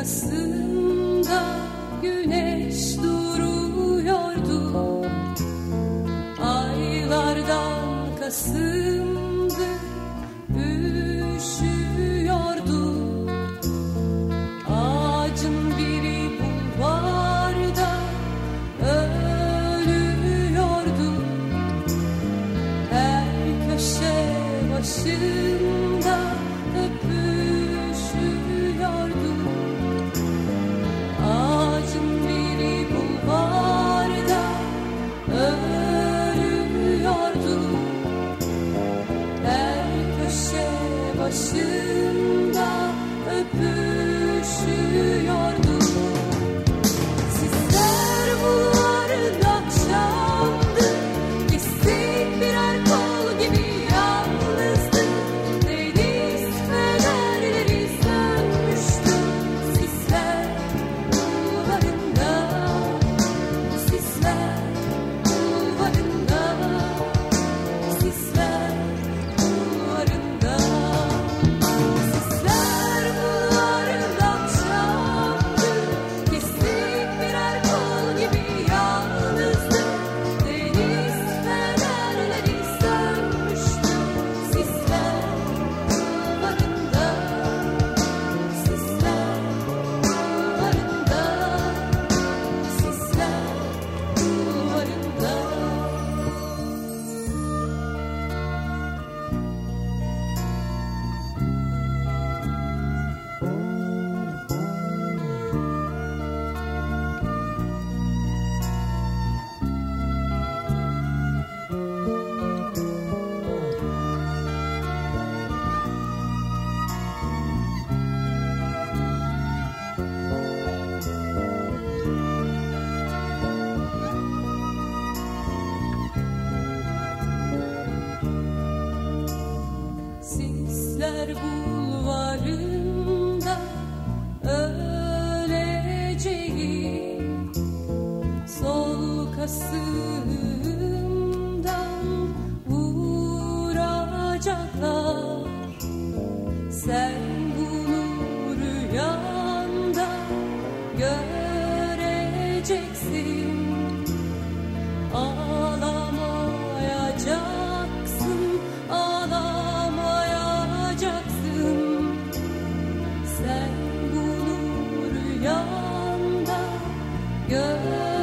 Kasım'da güneş duruyordu. Aylardan Kasım'dı üşüyordu. Ağacın biri bulvarda ölüyordu. Her köşe başında başında öpüşüyordu. Öleceğim. Sol kasım rüyanda gör.